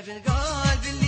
kalbin